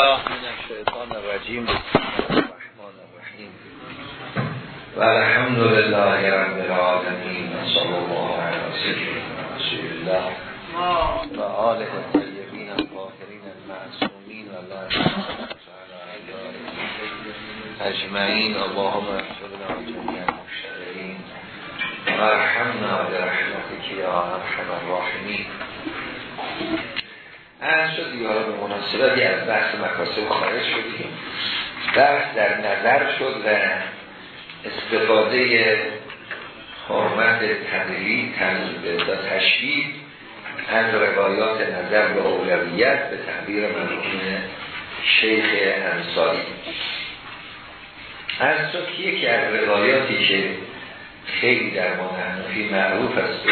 من الشیطان الرجیم الرحمن الرحیم و الحمد لله رب العالمین صلی الله علیه سیدنا رسول الله. و آله الطیبین الطاهرین المعصومین و الله اجمعین اللهم اغفر جميع المشتغلین و ارحمنا برحمتك یا ارحم الراحمین از شد حالا به مناسبتی از بحث مکاسب خارج شدیم. بحث در نظر شد و استفاده حرمت تدلیل تنظیب و تشبیه از روایات نظر به اولویت به تعبیر مرحوم شیخ انصاری. از شد که یکی از روایاتی که خیلی در معروف است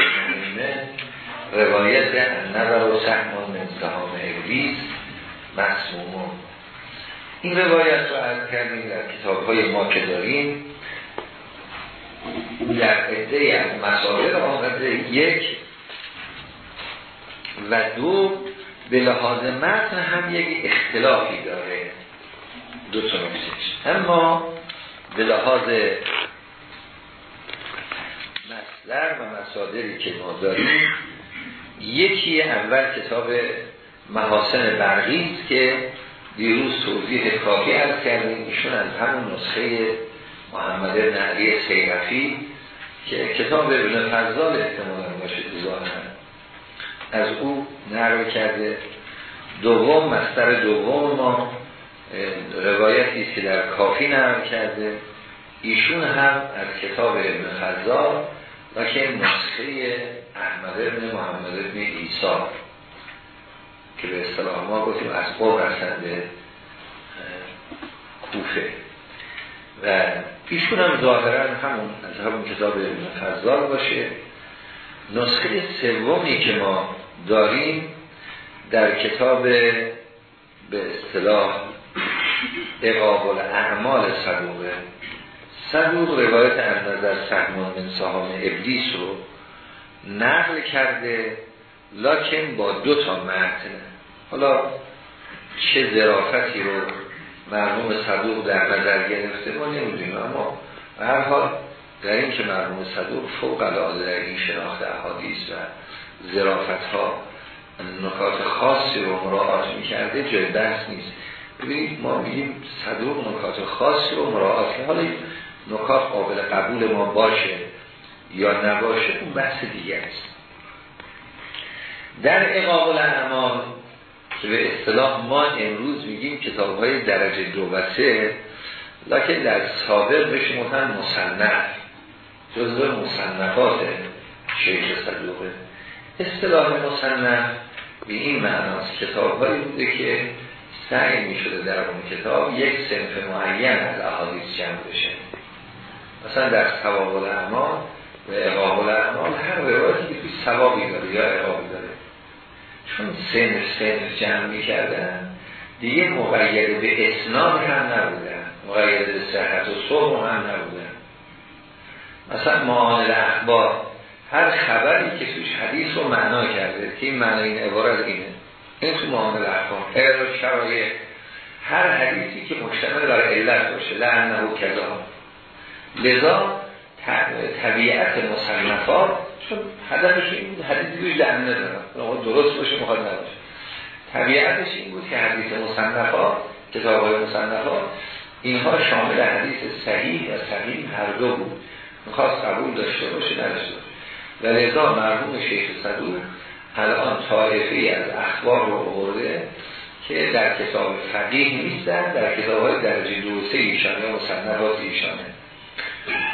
روایت نظر و سهمان من ابلیس مسمومون این روایت رو عرض کردیم در کتاب های ما که داریم. در عده از مسائل آمده یک و دو به لحاظ متن هم یک اختلافی داره. دو تا نکتهش اما به لحاظ مصدر و مصادری که ما داریم یکی اول کتاب محاسن برقی که دیروز توضیح کافی از کردیم. ایشون از همون نسخه محمد بن علی سیرفی که کتاب ابن فضال احتمالا باشه از او نرو کرده. دوم مستر دوم ما روایتی که در کافی نرو کرده. ایشون هم از کتاب ابن فضال و که نسخه احمد ابن محمد ابن ایسا که به اصطلاح ما گفتیم قبر رسند به کوفه. و ایشون هم ظاهرا همون از همون کتاب فضال باشه. نسخه سومی که ما داریم در کتاب به اصطلاح اقابل اعمال صدوقه. صدوق روایت از نظر سهمان من سهام ابلیس رو نقل کرده لکن با دو تا متن حالا چه ظرافتی رو مرحوم صدوق در نظر گرفته ما نمی‌دونیم اما به هر حال در این که مرحوم صدوق فوق العاده در این شناخت احادیث و ظرافت ها نکات خاصی رو مراعات می‌کرده جای بحث نیست. ببینید ما میگیم صدوق نکات خاصی رو مراعات حالا نکات قابل قبول ما باشه یا نباشه اون بحث دیگه است. در اقابل اعمال که به اصطلاح ما امروز میگیم کتاب های درجه دو و سه لکن در سابق بهش متن مصنف جزو مصنفات شیخ صدوقه اصطلاح مصنف به این معناست کتاب هایی بوده که سعی می شده در اون کتاب یک سنف معین از احادیث جمع بشه. مثلا در ثواب الاعمال و اقاب الاعمال هر روایتی که توی ثوابی داره یا اقابی داره. چون سنف سنف جمع می‌کردن. دیگه مقید به اسناد هم نبودن. مقید به صحت و صبح هم نبودن. مثلا معامل اخبار هر خبری که توش حدیث رو معنا کرده که این معنی این عبارت اینه. این تو معامل اخبار شرایط هر حدیثی که مشتمل بر علت باشه لعنه و کذا لذا طبیعت مصنفات چون هدفش این بود حدیثی روی لعنه دارم درست باشه مخواد نباشه. طبیعتش این بود که حدیث مصنفات کتاب های مصنفات اینها شامل حدیث صحیح و صحیح هر دو بود. می‌خواست قبول داشته باشه نداشته باشه. و لذا مرحوم شیخ صدور الان طایفه از اخبار رو آورده که در کتاب فقیه نیستن در کتاب های درجه دو ایشانه و مصنفات ایشانه.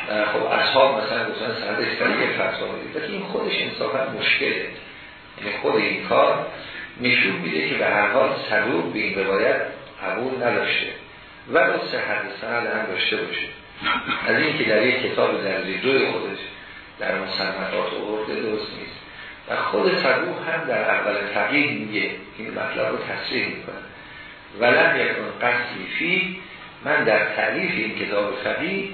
خب اصحاب مثلا گفتن سندش طریق فتوا بدید این خودش انصافا مشکله. یعنی خود این کار نشون میده که به هر حال صدوق به این روایت قبول نداشته. و اون صحت سند هم داشته باشه. از این که در یک کتاب درجه دوی خودش در مصنفات آورده درست نیست. و خود صدوق هم در اول تقیید میگه این مطلب رو تصریح می‌کنه. ولم یکن قصدی فی من در تعریف این کتاب فقیه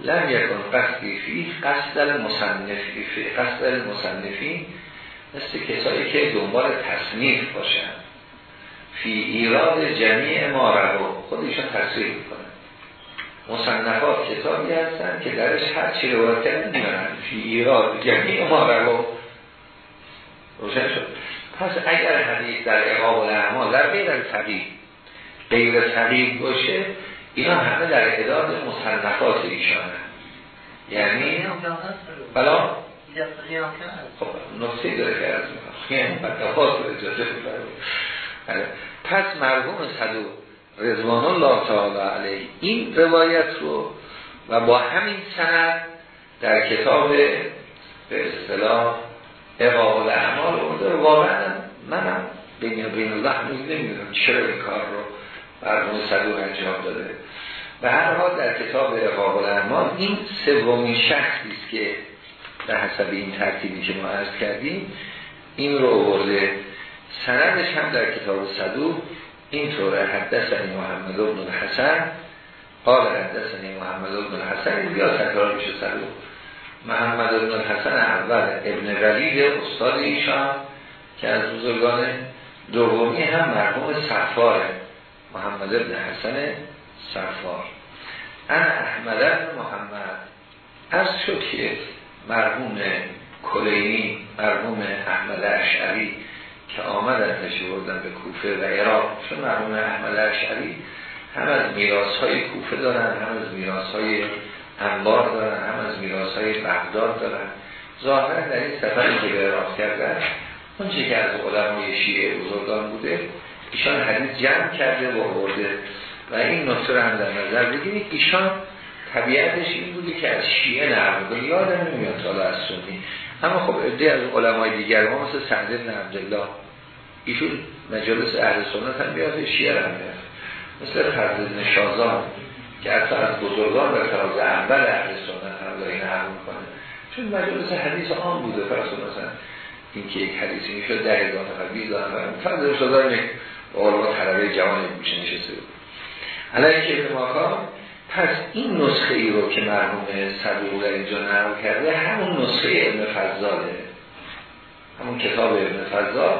لم یکن قصدی فی قصد المصنفی فی قصد المصنفی مثل کسایی که دنبال تصنیف باشن فی ایراد جمیع ما رو خود ایشان تصویر می‌کنه مصنفات کتابی هستن که درش هر چی روایت کردن میارن فی ایراد جمیع ما رو. روشن شد. پس اگر حدیث در اقابل اعمال در از تقیید غیر تقیید باشه اینا همه در اداد مصنفات ایشان یعنی بلا خب نقصه داره که از رو اجازه بله. پس مرحوم صدو رضوان الله تعالی علیه این روایت رو و با همین سند در کتاب به اصطلاح اقابل اعمال اونده واقعا منم بین بین الله نمی‌دونم چرا این کار رو مرحوم صدو انجام داده. به هر حال در کتاب اقابل اعمال این سومین شخصی است که به حسب این ترتیبی که ما عرض کردیم این رو آورده. سندش هم در کتاب صدوق اینطوره حدثنی محمد بن الحسن. قال حدثنی محمد بن الحسن. این بیا تکرار میشه صدوق. محمد بن الحسن اول ابن ولید استاد ایشان که از بزرگان دومی هم مرحوم صفار محمد بن حسن صفار انا احمد بن محمد. از شد که مرحوم کلینی مرحوم احمد اشعری که آمدن بردن به کوفه و عراق. چون مرحوم احمد اشعری هم از میراث های کوفه دارن هم از میراث های انبار دارن هم از میراث های بغداد دارن. ظاهرا در این سفری که به عراق کردن اون چه که از علمای شیعه بزرگان بوده ایشان حدیث جمع کرده و برده و این نکته رو هم در نظر بگیرید. ایشان طبیعتش این بوده که از شیعه نرم یادم نمیاد حالا از سنی. اما خب عده از علمای دیگر ما مثل سعد بن عبدالله ایشون مجالس اهل سنت هم بیاد شیعه هم بیاد. مثل فرد بن که اصلا از بزرگان و تراز اول اهل سنت هم داره حرم می‌کنه. چون مجالس حدیث آن بوده فرض مثلا این که یک حدیثی می‌شد در هزار نفر بیز نفر. فرض شازان علما طلبه جوان میشه نشسته. بود علیه که پس این نسخه ای رو که مرحوم صدوق در اینجا نقل کرده همون نسخه ابن فضاله. همون کتاب ابن فضال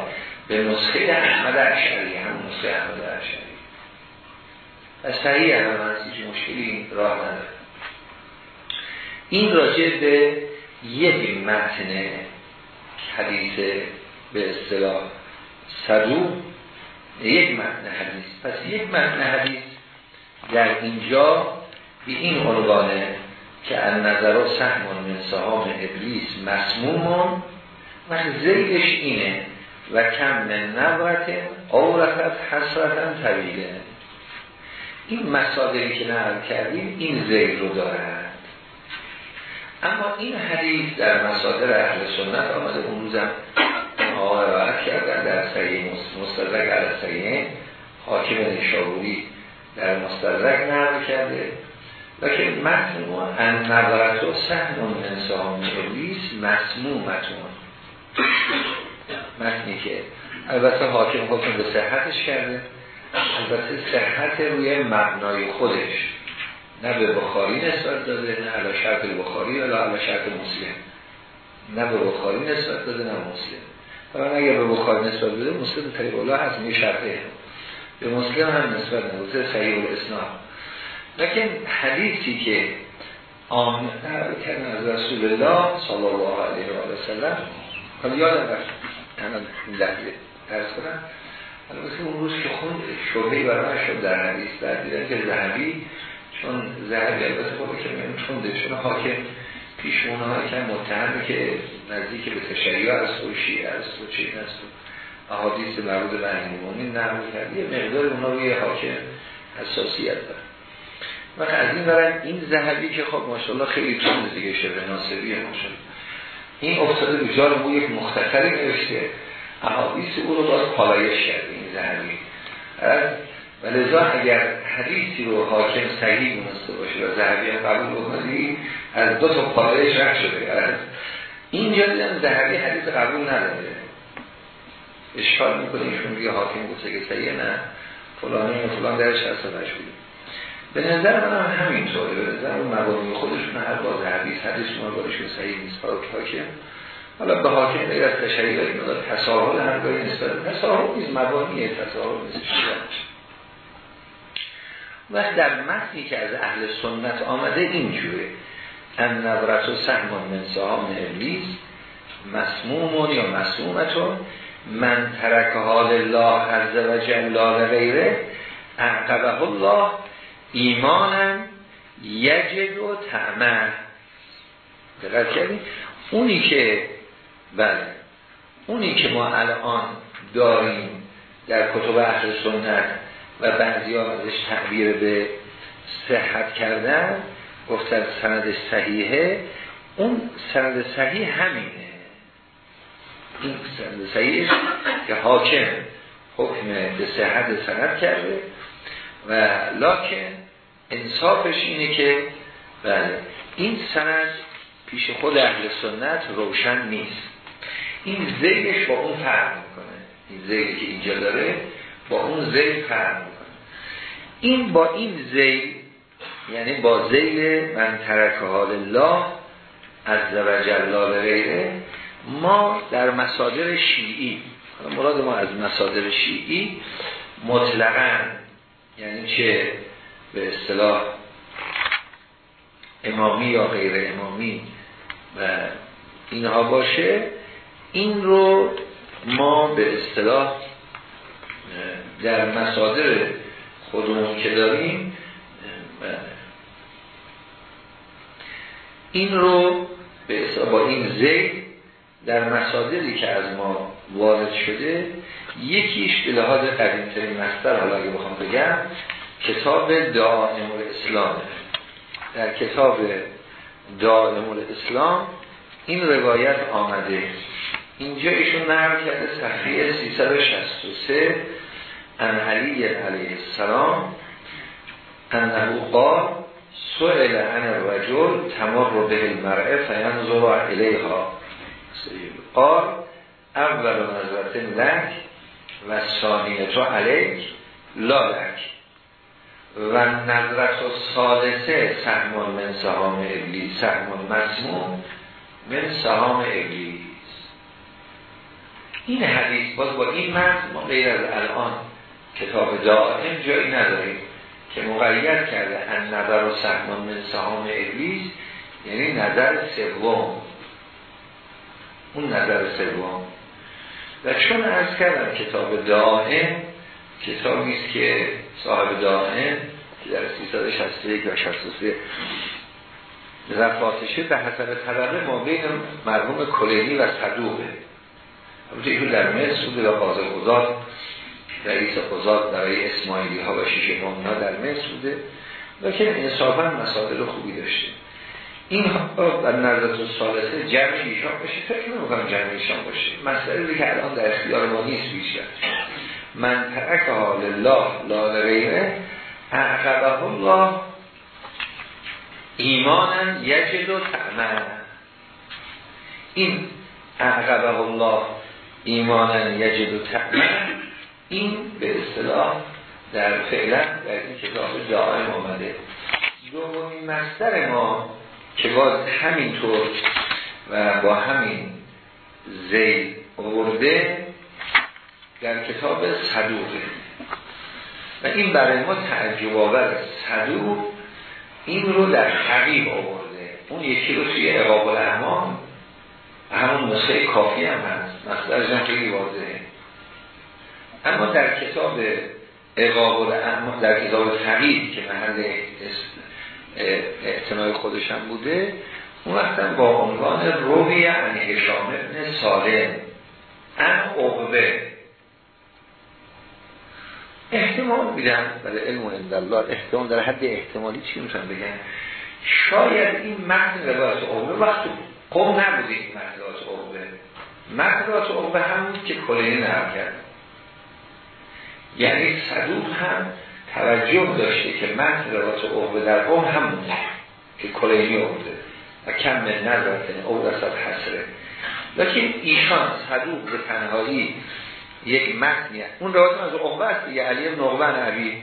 به نسخه احمد اشعری همون نسخه احمد اشعری. از صحیح هم هیچ مشکلی راه نداره. این راجع به یک متن حدیث به اصطلاح صدوق یک متن حدیث. پس یک متن حدیث در اینجا به این عنوانه که از نظر و سهمون من سهام ابلیس مسمومون و زیدش اینه. و کم من نبرت عورتت حسرتا طویله. این مسادری که نقل کردیم این زید رو دارد. اما این حدیث در مسادر اهل سنت آمده. اون روزم آقای روایت کردن در سریع مستدرک علی سریع حاکم نشابوری در مستدرک نقل کرده. لیکن متن ما ان نظرت و سهم انسان ابلیس مسمومتون. متنی که البته حاکم حکم به صحتش کرده. البته صحت روی مبنای خودش. نه به بخاری نسبت داده نه علا شرط بخاری ولی علا شرط مسلم. نه به بخاری نسبت داده نه مسلم. حالا اگر به بخاری نسبت داده مسلم طریق الله هست می شرطه به مسلم هم نسبت نبوده صحیح الاسنام لیکن حدیثی که آمن کردن از رسول الله صلی الله علیه و سلم حالا یادم رفت این لحظه درس کنم. البته اون روز که خون شبهی برای شد در حدیث در دیدن که زهبی چون زهبی البته خود که من چون حاکم پیش اونها که متهمه که نزدیک به تشیع از و شیعه است و چین و احادیث مربوط به امیمونی نقل کرد. یه مقدار اونها روی حاکم حساسیت داره و از این برن این زهبی که خب ماشاءالله خیلی تون دیگه شبه ناصریه ماشاءالله. این افتاده به جار او یک مختصری نوشته. احادیث او رو باز پالایش کرده این زهبی و اگر حدیثی رو حاکم صحیح مونسته باشه و زهبی هم قبول بکنی از دو تا پالایش رخ شده. از اینجا دیدن زهبی حدیث قبول نداره. اشکال می‌کنه ایشون میگه حاکم گفته که صحیح نه. فلانی و فلان درش هست و به نظر من هم همینطوره. به نظر مبانی خودشون هر باز حدیث حدیث بارشون صحیح نیست. حاکم. حالا به حاکم غیر از این مدار تساهل هرگاهی نسبت تساهل نیز مبانیه تساهل نیز و در متنی که از اهل سنت آمده اینجوره ان نبرت و سهمان من سهام ابلیس مسمومون یا مسمومتون من ترک حال الله عز و جلال غیره اعقبه الله ایمانم یجد و تعمل. دقیق کردیم اونی که بله اونی که ما الان داریم در کتب اهل سنت و بعضی ها ازش تعبیر به صحت کردن گفتن سند صحیحه. اون سند صحیح همینه. این سند صحیح که حاکم حکم به صحت سند کرده و لکن انصافش اینه که بله این سند پیش خود اهل سنت روشن نیست. این زیلش با اون فرق می‌کنه. این زیلی که اینجا داره با اون زیل فرق این با این زیل یعنی با زیل من ترک حال الله از و غیره ما در مسادر شیعی مراد ما از مسادر شیعی مطلقا یعنی چه به اصطلاح امامی یا غیر امامی و اینها باشه این رو ما به اصطلاح در مسادر خودمون که داریم این رو به با این زید در مسادری که از ما وارد شده یکیش به لحاظ قدیمترین مستر حالا اگه بخوام بگم کتاب دائم الاسلام. در کتاب دائم الاسلام این روایت آمده. اینجا ایشون نقل کرده صفحه 363 ان علی علیه السلام انه قال سئل عن الرجل تمر به المرأه فینظر الیها. قال اول نظرت لک و ثانیه تو علیک لا لک. و نظرت و سالسه سهمان من سهام ابلیس سهمان مسموم من سهام ابلیس. این حدیث باز با این مرد ما غیر از الان کتاب دائم جایی نداریم که مقید کرده ان نظر و سهمان من سهام ابلیس یعنی نظر سوم. اون نظر سوم. و چون از کردم کتاب دائم کتابی است که صاحب دائم که در 361 و 63 رفاتشه به حسب طبقه ما بین مرحوم کلینی و صدوقه. همونطور ایشون در مصر بوده و قاضی رئیس قضات برای اسماعیلی ها و شیش ها در مصر بوده لیکن انصافا مسائل خوبی داشته. این در نظرت سالسه جمع ایشان باشه. فکر نمی‌کنم جمع ایشان باشه. مسئله که الان در اختیار ما نیست بیشتر. من ترک حال الله لا غیره اعقبه الله ایمانا یجد و تعمل این اعقبه الله ایمانا یجد و تعمل این به اصطلاح در فعلا در این کتاب دائم آمده دومین مستر ما که باز همینطور و با همین زیل آورده در کتاب صدوقه و این برای ما تعجب آور. صدوق این رو در حقیب آورده. اون یکی رو توی اقاب الاحمام همون نسخه کافی هم هست. مصدرش هم واضحه. اما در کتاب اقاب الاحمام در کتاب حقیب که محل احتمال خودش هم بوده اون وقتا با عنوان روی عن هشام ابن سالم ان عقبه. احتمال میدن برای علم و اندالله احتمال در حد احتمالی چی می‌تونم بگن شاید این متن روایت عقبه وقت قوم نبوده این متن روایت عقبه. متن روایت عقبه هم که کلینی نرم یعنی صدوق هم توجه داشته که متن روایت عقبه در قوم هم بوده که کلینی عقبه و کم من نظرتن او رسد حسره لیکن ایشان صدوق به تنهایی یک متنی اون روایت از عقبه است دیگه علی بن عقبه نبی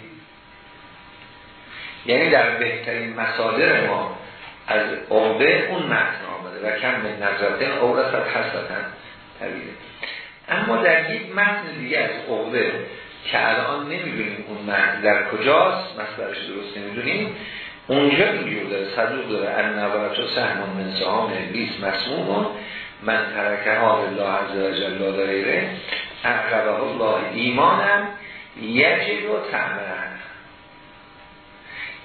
یعنی در بهترین مصادر ما از عقبه اون متن آمده و کم من نظرتن اورست حسرتن طویله اما در یک متن دیگه از عقده که الان نمی‌دونیم اون متن در کجاست مصدرش درست نمی‌دونیم. اونجا اینجور داره صدوق داره. ان نبرت و سهمان من سهام ابلیس مسمومون من ترکه ها الله عز و جل غیره اقربه الله ایمانم. یجب و تعمرن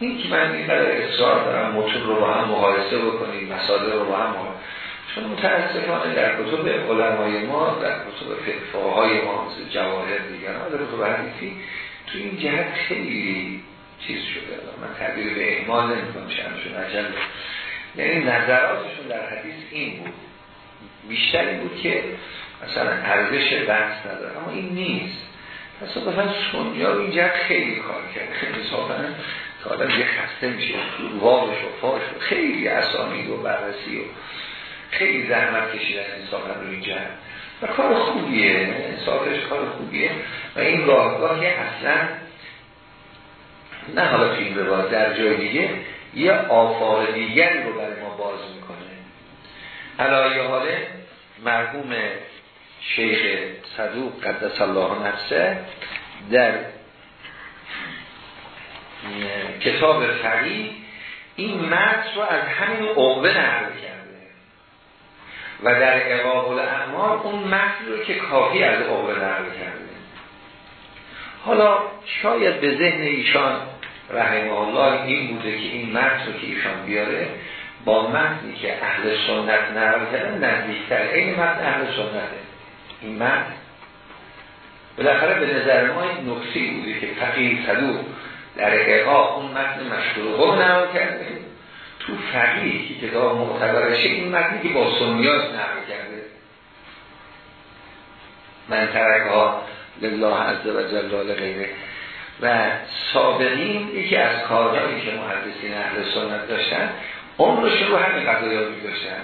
این که من این برای اصرار دارم متون رو با هم مقایسه بکنیم مسادر رو با هم چون متاسفانه در کتب علمای ما در کتب فقهای ما جواهر دیگر در کتب حدیثی تو این جهت خیلی چیز شده. من تعبیر به احمال نمی‌کنم شمشون عجل یعنی نظراتشون در حدیث این بود. بیشتر این بود که مثلا ارزش بحث نداره. اما این نیست. پس مثلا سنیا این جهت خیلی کار کرد. مثلا تا آدم یه خسته میشه واقعش و فاش و خیلی اسامی و بررسی و خیلی زحمت کشیدن انصافا رو این جهت و کار خوبیه انصافش کار خوبیه. و این گاه که اصلا نه حالا تو این در جای دیگه یه آفاق دیگری رو برای ما باز می‌کنه. علایه حاله مرحوم شیخ صدوق قدس الله نفسه در کتاب فقی این متن رو از همین عقبه نقل کرده و در اقاب الاعمال اون متن رو که کافی از عقبه نقل کرده. حالا شاید به ذهن ایشان رحمه الله این بوده که این متن رو که ایشان بیاره با متنی که اهل سنت نقل کردن نزدیکتر. این متن اهل سنته. این متن بالاخره به نظر ما این نکسی بوده که فقیه صدوق در اقا اون متن مشهور هم نقل کرده. تو فقیه که کتاب معتبرشه این متنی که با سنیات نقل کرده. من ترک ها لله عز و جلال غیره. و سابقین یکی از کارهایی که محدثین اهل سنت داشتن عمرش رو همین قضایابی داشتن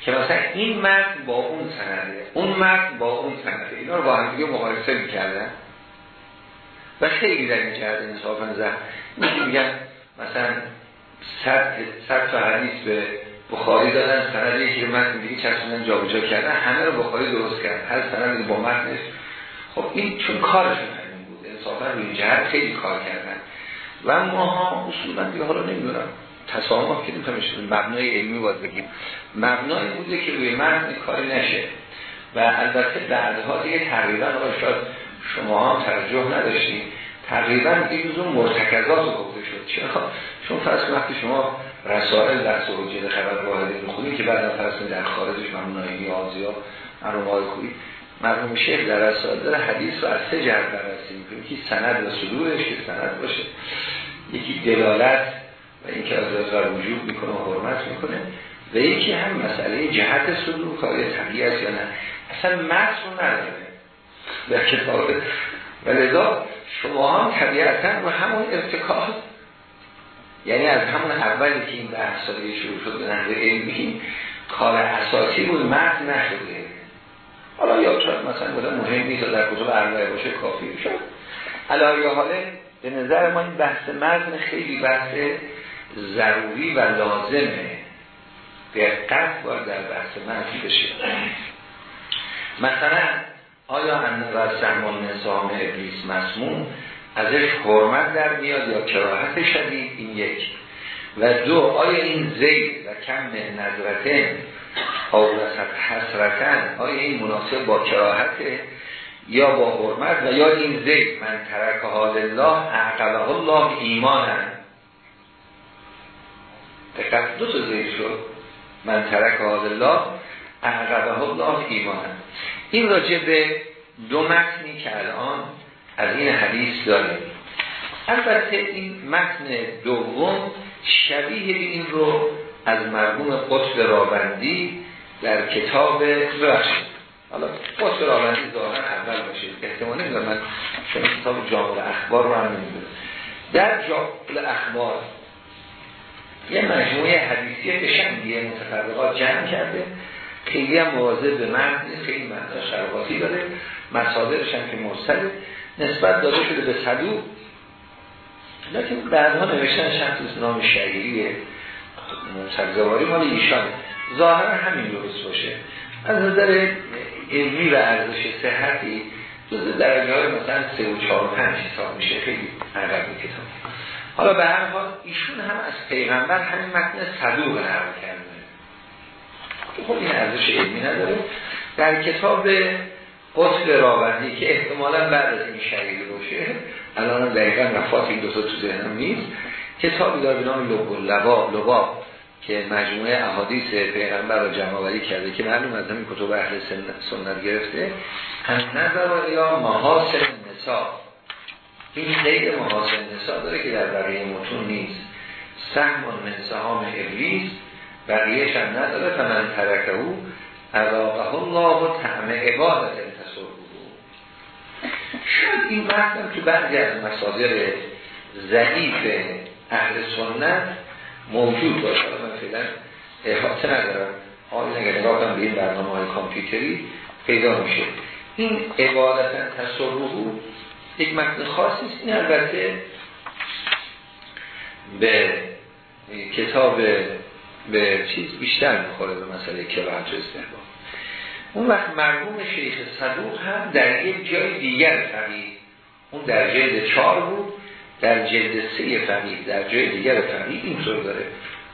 که مثلا این متن با اون سنده اون متن با اون سنده. اینا رو با هم دیگه مقایسه می‌کردن. و خیلی در این جهت انصافا زن. میگن مثلا صد تا حدیث به بخاری دادن. سند یکی متن دیگه چسبوندن جابجا کردن. همه رو بخاری درست کردن. هر سند با متنش خب این چون کارشون همین بود. انصافا روی جهت خیلی کار کردن. و ما ها اصولا دیگه حالا نمی‌دونم. تسامح کردیم تا مبنای علمی باید بگیم. مبنای بوده که روی متن کاری نشه. و البته بعدها دیگه تقریبا شاید شما هم توجه نداشتیم تقریبا اون مرتکزات گفته شد. چرا؟ چون فرض وقتی شما رسائل در سوجه خبر واحدی می‌خونید که بعد فرض در خارجش ممنوعی نیازی ها مرموم خوبی مرموم شیخ در رسائل داره حدیث رو از سه جرد بررسی می‌کنه. یکی سند و صدورش که سند باشه یکی دلالت و اینکه از رضا وجود می‌کنه و حرمت می‌کنه و یکی هم مسئله جهت صدور کاری طبیعت یا نه. اصلا متن رو نداره. در کتاب. و لذا شما هم طبیعتا و همون ارتکاز یعنی از همون اولی که این بحث شروع شد به نظر علمی کار اساسی بود متن نشده. حالا یا شاید مثلا بوده مهم نیست در کتب اربعه باشه کافی شد علایه حاله به نظر ما این بحث متن خیلی بحث ضروری و لازمه. دقت باید در بحث متن بشه. مثلا آیا و سهمان نظام ابلیس مسموم؟ ازش حرمت در میاد یا کراهت شدید این یک. و دو آیا این زید و کم نظرتن آورست حسرتن آیا این مناسب با کراهت یا با حرمت؟ و یا این زید من ترک حال الله اعقبه الله ایمانن دقیق دو تا زید شد. من ترک حال الله اعقبه الله ایمانن این راجع به دو متنی که الان از این حدیث داریم البته این متن دوم شبیه این رو از مرحوم قطب رابندی در کتاب ببخشید. حالا قطب رابندی ظاهرا اول باشید احتمال نمی‌دونم من شما کتاب جامع اخبار رو هم نمی‌دونم. در جامع اخبار یه مجموعه حدیثی قشنگیه متفرقات جمع کرده. خیلی هم مواظب به مرد خیلی مرد شرقاتی داره. مصادرش هم که مرسل نسبت داده شده به صدوق لیکن بعدها نوشتن شخص نام شهیری سرزواری مال ایشان. ظاهر همین درست باشه. از نظر علمی و ارزش صحتی جز درجه های مثلا 3 و 4 و 5 حساب میشه. خیلی عقب کتاب حالا به هر حال ایشون هم از پیغمبر همین متن صدوق نقل کرده. خب این ارزش علمی نداره. در کتاب قطب راوندی که احتمالا بعد از این شهیده باشه الان دقیقا وفات این دو تو ذهنم نیست کتابی داره به نام لبا لبا که مجموعه احادیث پیغمبر رو جمع کرده که معلوم از همین کتب اهل سنت گرفته هم نظر یا محاسن نسا. این قید محاسن نسا داره که در بقیه متون نیست. سهم من سهام ابلیس بقیهش هم نداره فمن ترکه او علاقه الله و تعم عبادت شاید این متن تو بعضی از مصادر ضعیف اهل سنت موجود باشه. من فعلا احاطه ندارم. حال نگه نگاه کنم به این برنامه های کامپیوتری پیدا میشه. این عبادتا تصرفو یک متن خاصی است. این البته به کتاب به چیز بیشتر می‌خوره به مسئله کرات و استحباب. اون وقت مرحوم شیخ صدوق هم در یک جای دیگر فقید اون در جلد چهار بود در جلد سه فقید در جای دیگر فقید اینطور داره.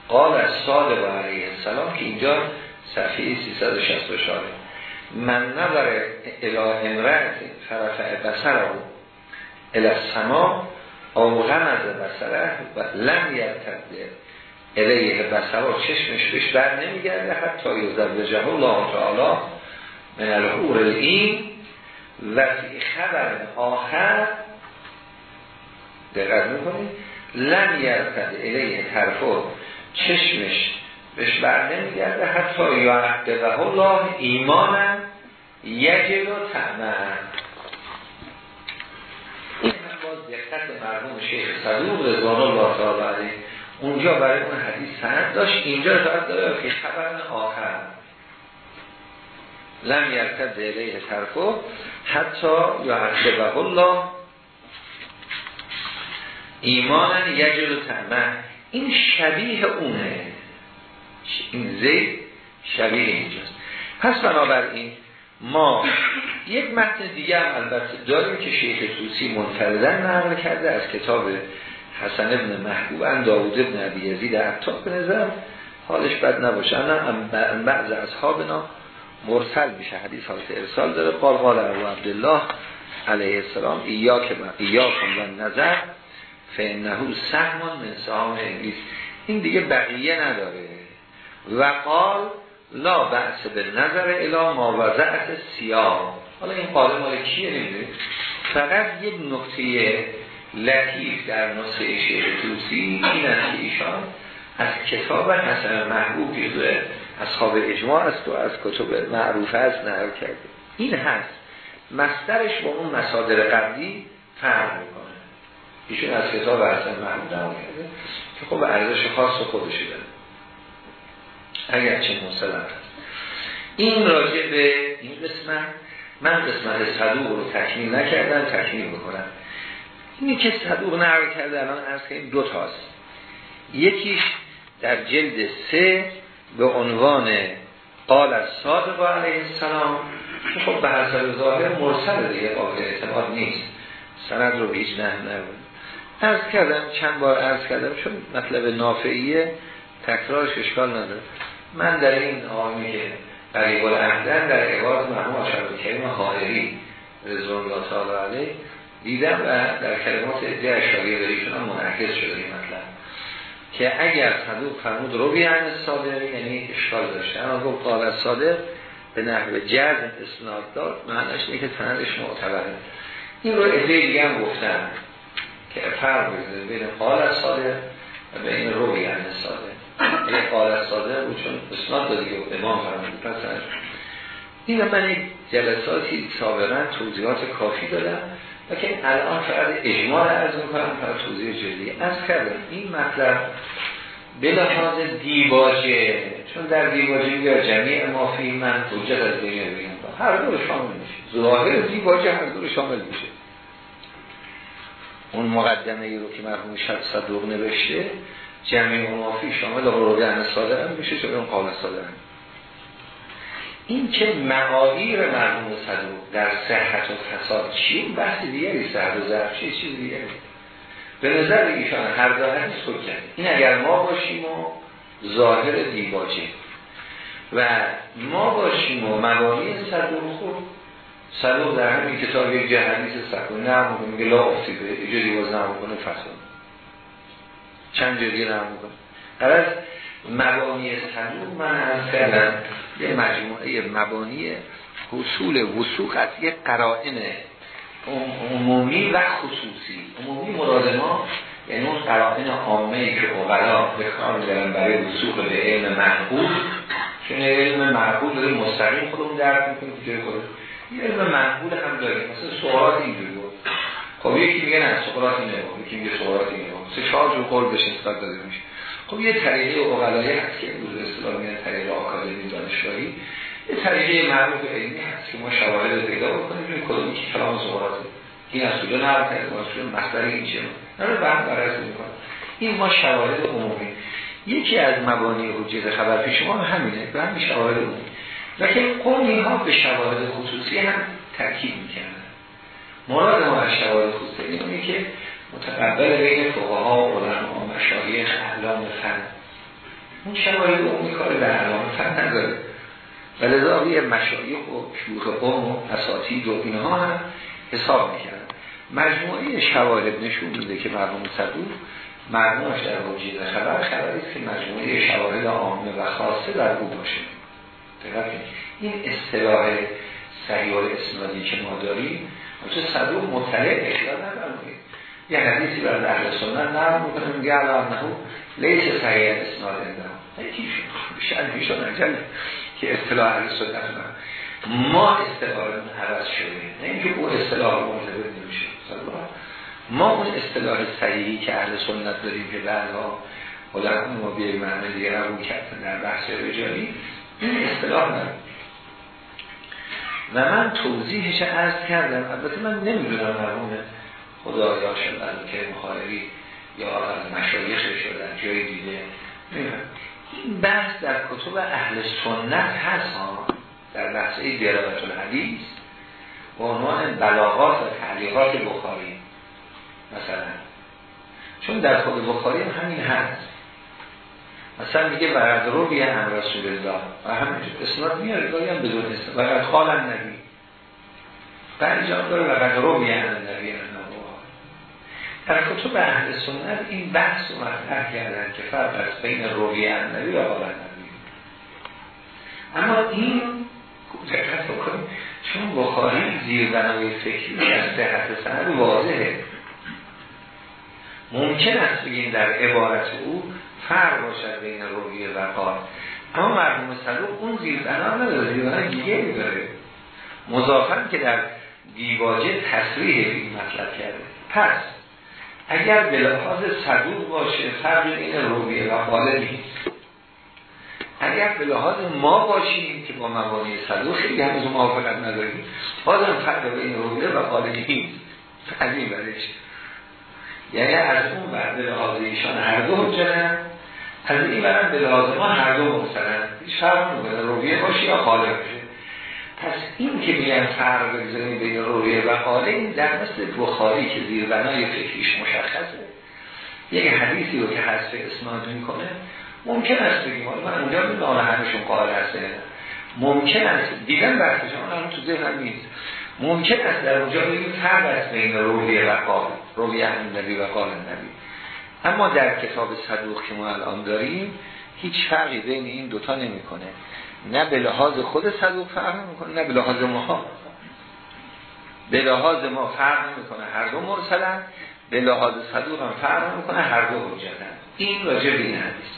قال از صادق علیه السلام که اینجا صفحه 364 من نظر الى امرأت فرفع بسره الى السما او غمز بسره و لم یرتده الیه بسره چشمش بهش بر نمیگرده حتی یزوجه الله تعالی من الحور این و خبر آخر دقت می‌کنید لم یرتد الیه طرفو چشمش بهش بر نمیگرده حتی یا عقده الله ایمانم یجل و تعمن این هم باز دقت مرحوم شیخ صدوق رضوان الله تعالی اونجا برای اون حدیث سند داشت اینجا فقط داره که خبر آخر. لم یرتد الیه طرفو حتی یا عقده الله. ایمانن یجل و تعمن این شبیه اونه. این زید شبیه اینجاست. پس بنابراین ما یک متن دیگه هم البته داریم که شیخ توسی منفردن نقل کرده از کتاب حسن ابن محبوب ان داود ابن عبی یزید. عطاب به نظر حالش بد نباشه. هم بعض اصحابنا مرسل میشه حدیث حالت ارسال داره. قال قال ابو عبدالله علیه السلام ایاکم و نظر فانه سهمان من سهام انگلیس. این دیگه بقیه نداره. و قال لا بحث به نظر الا ما وضعت سیاه حالا این قال مال کیه نمیده فقط یک نقطه لطیف در نسخه شیخ توسی این که ایشان از کتاب حسن محبوب از اصحاب اجماع است و از کتب معروف است نهار کرده. این هست. مسترش با اون مصادر قبلی فرق می‌کنه. ایشون از کتاب حسن محمود نام کرده که خب ارزش خاص خودشی داره. اگر چه مسلم هست. این راجع به این قسمت من قسمت صدوق رو تکمیل نکردم تکمیل بکنم اینی که صدوق نقل کرده الان از این دو تاست. یکیش در جلد سه به عنوان قال از صادق علیه السلام که خب به حسب ظاهر مرسل دیگه قابل اعتماد نیست. سند رو به نه نبود. ارز کردم چند بار ارز کردم چون مطلب نافعیه تکرارش اشکال نداره. من در این آمی که قریب الاهدن در عباد محمود آشار کریم حائری رضوان الله تعالی علیه دیدم و در کلمات ادعای اشاریه داریشون هم منعکس شده این که اگر صدوق فرمود رو بیان صادق یعنی اشکال داشته. اما گفت قال صادق به نحو جزم اسناد داد معنیش اینه که سندش معتبره. این رو ادعای دیگه هم گفتن که فرق بزنید بین قال صادق و بین روی عن صادق یه قال صادق بود چون اسناد دادی که امام فرمود پس این من جلساتی سابقا توضیحات کافی دادم. لیکن الان فقط اجماع عرض می‌کنم فقط توضیح جدی. از کردم این مطلب به لحاظ دیواجه چون در دیواجه یا جمعی مافی من حجت از دنیا بگیم هر دو شامل میشه. ظاهر دیواجه هر دو شامل میشه. اون مقدمه ای رو که مرحوم شد صدوق نوشته جمعی مافی شامل غروبی عن صادق هم میشه چون اون قول صادق هم این که معاییر مرموم صدوق در صحت و فساد چیه؟ بحث دیگری صحت و ضعف چیه؟ چیز دیگری به نظر ایشان هر دو حدیث کرد این اگر ما باشیم و ظاهر دیباجه. و ما باشیم و مبانی صدوق خود صدوق در همین کتاب یک جه حدیث سکون نرم میگه لا افتیده ایجا دیواز نرم کنه فساد. چند جدی نرم کنه. مبانی صدوق من از کردم یه مجموعه مبانی حصول وسوق از یک قرائن عمومی و خصوصی. عمومی مراد ما یعنی اون قرائن عامه که اوغلا به کار دارن برای وسوق به علم محبوب چون علم محبوب داره مستقیم خودمون درک می‌کنیم که جای خود یه علم محبوب هم داریم. مثلا سوالات اینجوری بود. خب یکی میگه نه سوالات اینه یکی میگه سوالات اینه. سه چهار جو قول بشه استاد داده میشه. خب یه طریقه اوغلایی هست که امروز اصطلاح میگن طریقه آکادمی دانشگاهی. یه طریقه معروف علمی هست که ما شواهد پیدا بکنیم. این کدومی که کلام زهراته این از کجا نقل کرده از کجا مصدر این چه؟ نه بعد بررسی می‌کنه این ما شواهد عمومی. یکی از مبانی حجت خبر پیش ما همینه. به همین شواهد عمومی. لیکن قومی ها به شواهد خصوصی هم ترکیب می‌کنن مراد ما از شواهد خصوصی اینه که متقبل بین فقها علما مشایخ اعلام فن. اون شواهد عمومی کار به اعلام فن نداره. و روی مشایخ و شیوخ قوم و اساتید و اینها هم حساب می‌کنن مجموعه شواهد نشون میده که مرموم صدوق مرمومش در وجود خبر خبری که مجموعه شواهد عامه و خاصه در او باشه. این اصطلاح صحیح اسنادی که ما داریم چه صدوق مطلع اخیار نبرمید یه حدیثی بر اهل سنت نرم می‌کنه میگه الان نهو لیس صحیح اسناد اندام یکیشون شرحیشون عجله که اصطلاح اهل سنت ما اصطلاحمون حوض شده. نه اینکه اون اصطلاح مرتبط نمیشه. ما اون اصطلاح صحیحی که اهل سنت داریم که بعدها حالا ما بیایی معنی دیگه رو کردن در بحث رجالی این اصطلاح نداریم. و من توضیحش عرض کردم. البته من نمی‌دونم مرموم خدا یا شدن که مخالفی یا مشایخ شدن جای دیگه. این بحث در کتب اهل سنت هست ها در بحثه درابت الحدیث به عنوان بلاغات و تعلیقات بخاری مثلا. چون در خود بخاری هم همین هست. مثلا میگه برد رو بیه هم رسول الله و همینجور اسناد میاره داری هم بدون اسناد. برد خال هم نبی بعد داره برد رو بیه هم نبی در کتب اهل سنت این بحث رو مطرح کردن که فرق از بین روی نبی و قال نبی اما این دقت بکنیم چون بخاری زیر بنای فکری از صحت سند واضحه. ممکن است بگیم در عبارت او فرق باشد بین رویه و قال اما مرحوم صدوق اون زیر بنا نداره زیر بنا دیگه داره. مضافن که در دیواجه تصریح این مطلب کرده. پس اگر به لحاظ صدوق باشه فرق این رویه و قال نیست. اگر به لحاظ ما باشیم که با مبانی صدوق خیلی هنوز موافقت نداریم بازم فرق بین رویه و قال نیست. از این برش یعنی از اون بعد به لحاظ ایشان هر دو حجرن از این برم به لحاظ ما هر دو مسترن هیچ فرق نمی‌کنه رویه باشه یا قاله باشه. پس این که میگن فرق بگذاریم بین رویه و قاله این در مثل بخاری که زیر بنای فکریش مشخصه. یک حدیثی رو که حذف اسناد می‌کنه ممکن است بگیم. من اونجا می‌دونم همشون قاله هسته ممکن است. دیدن بحثش اون تو ذهن نیست. ممکن است در اونجا بگیم فرق است بین رویه و قال رویه نبی و قال نبی اما در کتاب صدوق که ما الان داریم هیچ فرقی بین این دوتا نمی‌کنه. نه به لحاظ خود صدوق فرق نمی‌کنه نه به لحاظ ما به لحاظ ما فرق نمی‌کنه. هر دو مرسلن به لحاظ صدوق هم فرق نمی‌کنه هر دو حجتن. این راجع به این حدیث.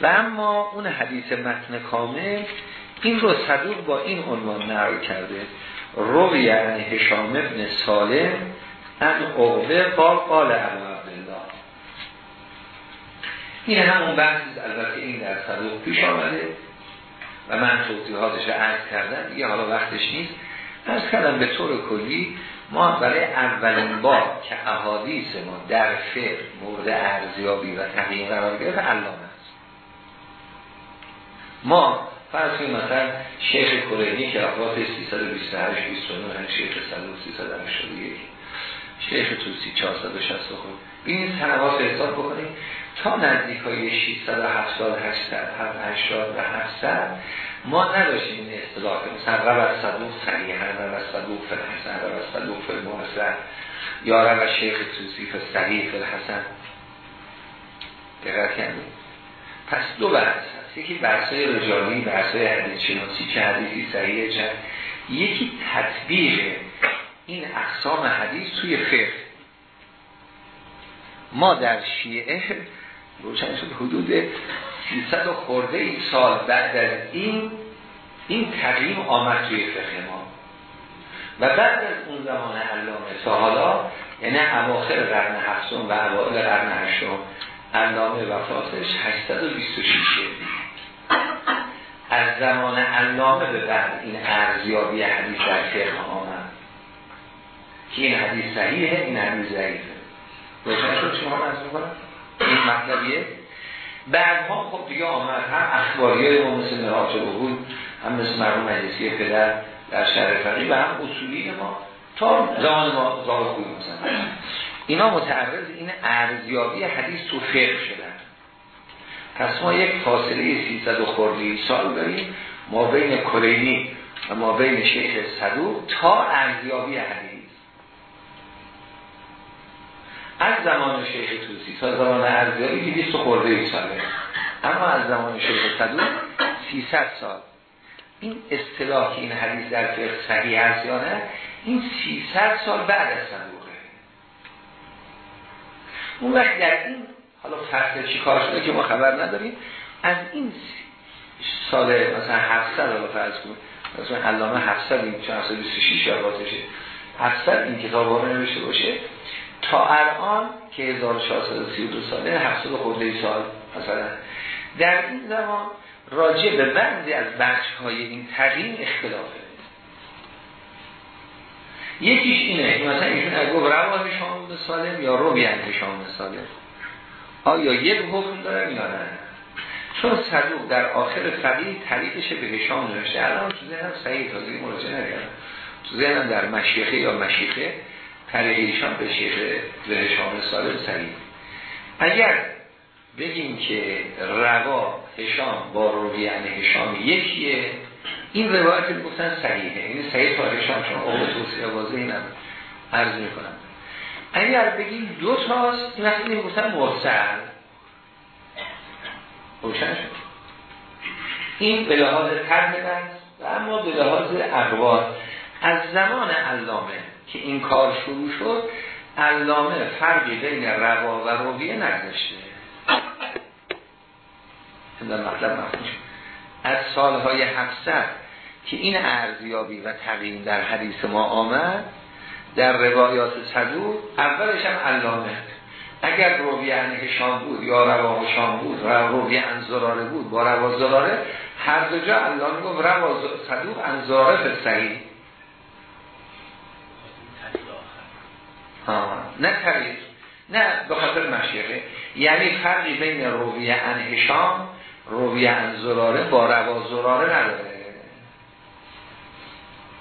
و اما اون حدیث متن کامل این رو صدوق با این عنوان نقل کرده. رو یعنی هشام ابن سالم ان عقبه قال قال ابو عبدالله. این همون بحثی البته این در صدوق پیش آمده. و من توضیحاتش عرض کردم. دیگه حالا وقتش نیست. از کردم به طور کلی ما برای اولین بار که احادیث ما در فقه مورد ارزیابی و تحقیق قرار گرفت علامه است. ما فرض کنیم مثلا شیخ کرینی که افراد 328 29 شیخ صدوق 381 شیخ توسی 460 خود. این سنوات حساب بکنیم. تا نزدیک های 670 80 و 700 ما نداشتیم این اصطلاح مثلا رب صدوق صریحا رب صدوق فلحسن رب صدوق فلمحسن یا رب شیخ توسی فصحیح فلحسن دقیق کردیم. پس دو بحث هست. یکی بحثای رجالی بحثای حدیث شناسی چه حدیثی صحیحه چه یکی تطبیق این اقسام حدیث توی فقه. ما در شیعه روشن شد. حدود 300 خورده این سال بعد از این این تقییم آمد توی فقه ما. و بعد از اون زمان علامه سهالا یعنی اواخر قرن هفتم و اوائل قرن هشتم علامه وفاتش 826 از زمان علامه به بعد این ارزیابی حدیث در فقه آمد. که این حدیث صحیحه این حدیث ضعیفه. روشن شد شما از این مطلبیه. بعدها خب دیگه آمد هم اخباری های ما مثل مراج بود هم مثل مرموم مجلسی پدر در شهر فقیه و هم اصولی ما تا زمان ما ظاهر خوبی مثلا. اینا متعرض این ارزیابی حدیث تو فقه شدن. پس ما یک فاصله 300 و خوردی سال داریم ما بین کلینی و ما بین شیخ صدوق تا ارزیابی حدیث. از زمان شیخ توسی تا زمان ارزیابی 200 خورده ای ساله. اما از زمان شیخ صدوق 300 سال. این اصطلاح که این حدیث در فقه صحیح هست یا نه؟ این 300 سال بعد از صدوقه اون وقت در این حالا فصل چی کار شده که ما خبر نداریم از این سال مثلا 700 حالا فرض کنیم مثلا علامه 700 این 426 یا باتشه 700 این کتاب ها نوشته باشه تا الان که 1432 ساله 700 خورده سال مثلا. در این زمان راجع به بعضی از بخش های این تقییم اختلافه. یکیش اینه مثلا ایشون اگه رواه شامون سالم یا رو بیان شامون سالم. آیا یک حکم داره یا نه؟ چون صدوق در آخر فقیه طریقش به هشام نوشته. الان تو ذهنم صحیح تازه مراجعه نگرم تو ذهنم در مشیخه یا مشیخه طریق ایشان به شیخ به هشام سالم صحیح اگر بگیم که روا هشام با روی یعنی هشام یکیه این روایت گفتن صحیحه. این صحیح تا هشام چون اول توصیه واضح عرض می‌کنم. اگر بگیم دو تاست این وقتی گفتن مرسل روشن شد. این به لحاظ ترم و اما به لحاظ اقوال از زمان علامه که این کار شروع شد علامه فرقی بین روا و رویه مفهوم از سالهای 700 که این ارزیابی و تقییم در حدیث ما آمد در روایات صدور اولش هم علامه اگر روی شام بود یا روا شام بود روی انزراره بود با روا زراره هر دو جا علامه گفت روا صدوق انزراره نه طریق نه به خاطر مشیقه. یعنی فرقی بین روی انهشام روی انزراره با روا زراره نداره.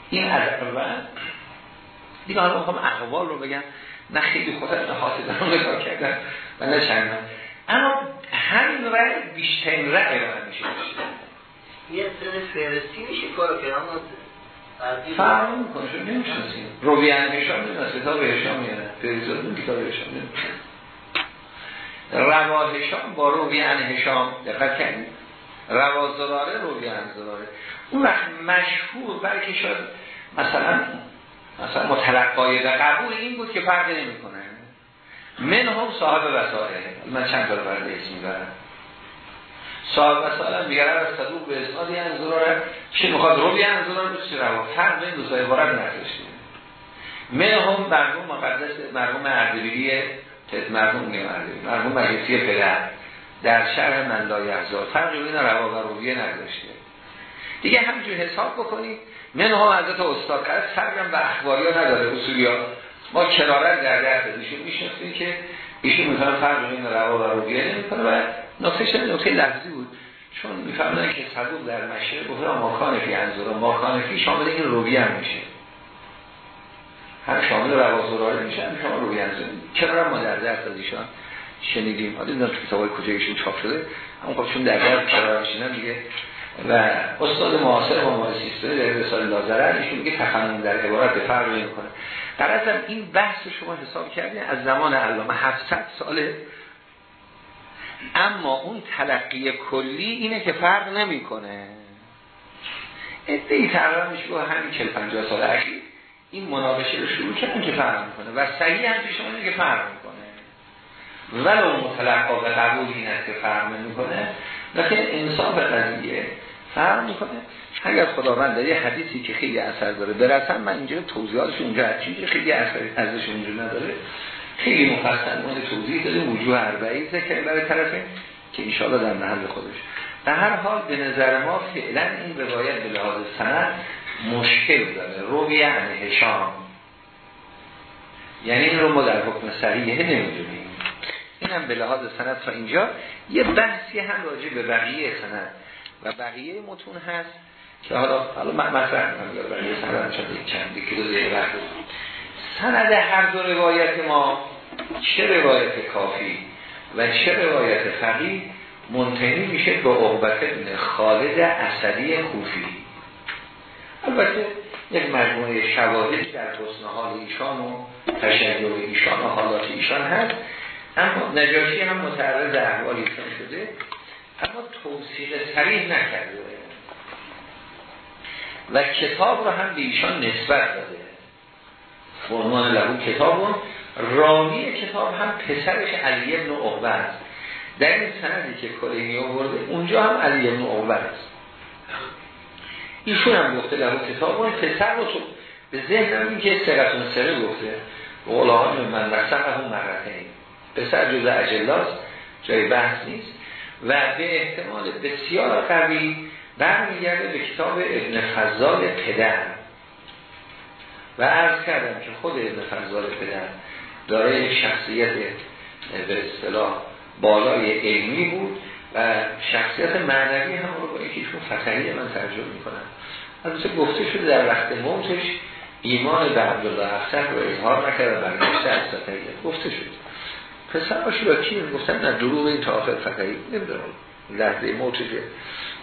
این از اول دیگه حالا می‌خوام اقوال رو بگم. نه خیلی خود از حاسدان نگاه کردن و نه چندان اما همین رأی بیشترین رأی رو همیشه باشه یه سن فرستی میشه کار که اما فرق می‌کنه. شو نمیشنسیم روی انهشام نمیشنسیم کتاب هشام میانه فریزادون کتاب هشام نمیشنسیم رواه با روی انهشام دقت کردیم. روازداره روی انزداره اون وقت مشهور بلکه شد مثلا مثلا متلقای و قبول این بود که فرق نمی کنه من هم صاحب وسائل. من چند تا برد اسم می‌برم. صاحب وسائل هم میگرد از صدوق به اسنادی انزداره چی می‌خواد؟ رو بی انزداره بود چی روا فرق این دو سای عبارت نرسشتیم من هم مرحوم مقدس مرحوم اردبیلی مرحوم نیم اردبیلی مرحوم مجلسی پدر. در شهر من لایحزار فرقی این روا و رویه نداشته. دیگه همینجور حساب بکنید. من ها حضرت استاد کرد فرقم به اخباری ها نداره اصولی ها. ما کنارت در درد ایشون میشنستیم که ایشون می‌تونه فرق این روا و رویه نمی کنه و نکتهش نکته لفظی بود. چون میفهمدن که صدوق در مشه بخورا ماکانفی انظور ماکانفی شامل این روی هم میشه. هم شامل روازوراره میشه هم شامل روی انظور چرا ما در درست از ایشان شنیدیم؟ حالا این کتاب های کجایشون چاپ شده هم خب چون در درست قرار دیگه. و استاد معاصر ما سیستمی در رسال لازره ایشون میگه تفنن در عبارت فرق کنه در این بحث شما حساب کردین از زمان علامه 700 ساله اما اون تلقی کلی اینه که فرق نمی‌کنه. ادهی تقریبا با همین 40 50 سال اخیر این مناقشه رو شروع کردن که فرق می‌کنه. و صحیح هم پیش که فرق می‌کنه. ولو متلقا به قبول این است که فرق نمی‌کنه لیکن انصاف قضیه فرق می‌کنه. اگر خداوند در یه حدیثی که خیلی اثر داره برسن من اینجا توضیحاتش اونجا چیزی خیلی اثر ازش اونجا نداره. خیلی مفصل مورد توضیح داده وجوه اربعی ذکر برای طرفه که انشاءالله در محل خودش در هر حال به نظر ما فعلا این روایت به لحاظ سند مشکل داره روی یعنی هشام یعنی این رو ما در حکم صحیحه نمی‌دونیم این هم به لحاظ سند تا اینجا یه بحثی هم راجع به بقیه سند و بقیه متون هست که حالا حالا من می‌کنم بقیه سند چند که دو سند هر دو روایت ما چه روایت کافی و چه روایت فقی منتهی میشه به عقبت ابن خالد اسدی خوفی البته یک مجموعه شواهد در حسن حال ایشان و تشیع ایشان و حالات ایشان هست اما نجاشی هم متعرض احوال ایشان شده اما توصیق سریح نکرده. و کتاب رو هم به ایشان نسبت داده. فرمان لبو کتابون رامی کتاب هم پسرش علی ابن عقبه است. در این سندی که کلینی آورده اونجا هم علی ابن عقبه است. ایشون هم گفته لبو کتابون پسر رو تو به ذهنم این که سرتون سره گفته غلاهان من رسم هم مرتین پسر جز اجلاست جای بحث نیست. و به احتمال بسیار قوی برمیگرده به کتاب ابن فضال پدر. و عرض کردم که خود ابن فضال پدر دارای شخصیت به اصطلاح بالای علمی بود و شخصیت معنوی هم رو با یکیشون فتحی من ترجمه می‌کنم. البته گفته شده در وقت موتش ایمان به عبدالله افسر رو اظهار نکرد و برگشته از فتحیت گفته شد پسر با کی؟ گفتن نه دروغ این تافر فتحی نمی‌دونم. لحظه موتش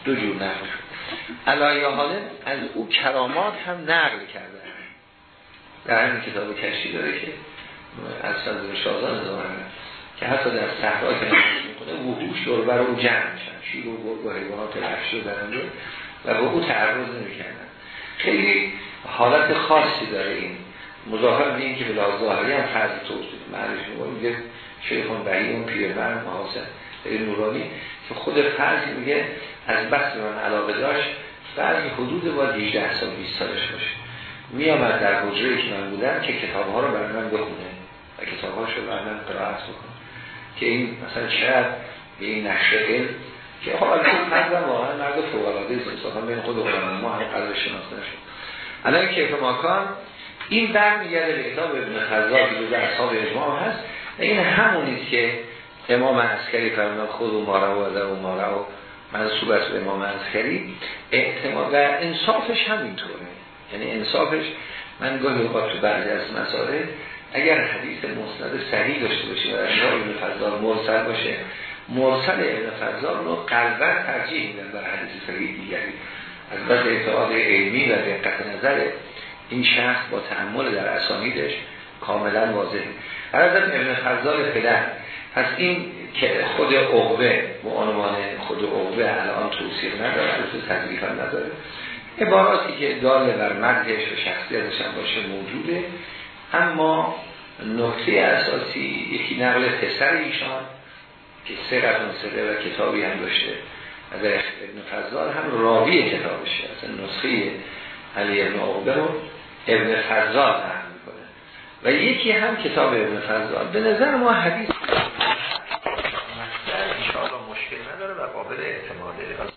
دو جور نقل شد. علایه از او کرامات هم نقل کرده. در همین کتاب کشی داره که از صدر شازان دارن که حتی در صحرا که نماز می‌کنه وحوش دور بر او جمع میشن. شیر و گرگ و حیوانات وحشی رو برنده و به او تعرض نمی‌کنن خیلی حالت خاصی داره این. مظاهر به این که به ظاهری هم فرض توصیف معرفی میگه شیخون بهی اون پیرمرد محاسن نورانی که خود فرض میگه از بحث من علاقه داشت فرض حدود با 18 سال 20 سالش باشه. می آمد در حجره که من بودم که کتاب ها رو برای من بخونه. و کتاب ها برای من قرائت بکنه که این مثلا چقدر به این نقشه علم که خب البته مردم واقعا مرد فوق است. بین خود علما ما هم قدر شناس نشد الان کیف ماکان این برمیگرده به کتاب ابن خزار که در اصحاب اجماع هست. و این همونیست که امام عسکری فرمان خود و مارا و و مارا و منصوب است به امام عسکری اعتماد و انصافش همینطوره. یعنی انصافش من گاهی اوقات تو بعضی از مسائل اگر حدیث مسند صحیح داشته باشه و انجام ابن فضال مرسل باشه مرسل ابن فضال رو قلبا ترجیح میدن بر حدیث صحیح دیگری. از بس اعتقاد علمی و دقت نظر این شخص با تعمل در اسانیدش کاملا واضحه. از ابن فضال پدر پس این که خود عقبه با عنوان خود عقبه الان توصیق نداره البته تدریف هم نداره. عباراتی که داله بر مدهش و شخصیتش هم باشه موجوده. اما نکته اساسی یکی نقل پسر ایشان که سه قدم سره و کتابی هم داشته از ابن فضال هم راوی کتابشه اصلا نسخه علی ابن عقبه رو ابن فضال هم می‌کنه. و یکی هم کتاب ابن فضال. به نظر ما حدیث مستر مشکل نداره و قابل اعتماده.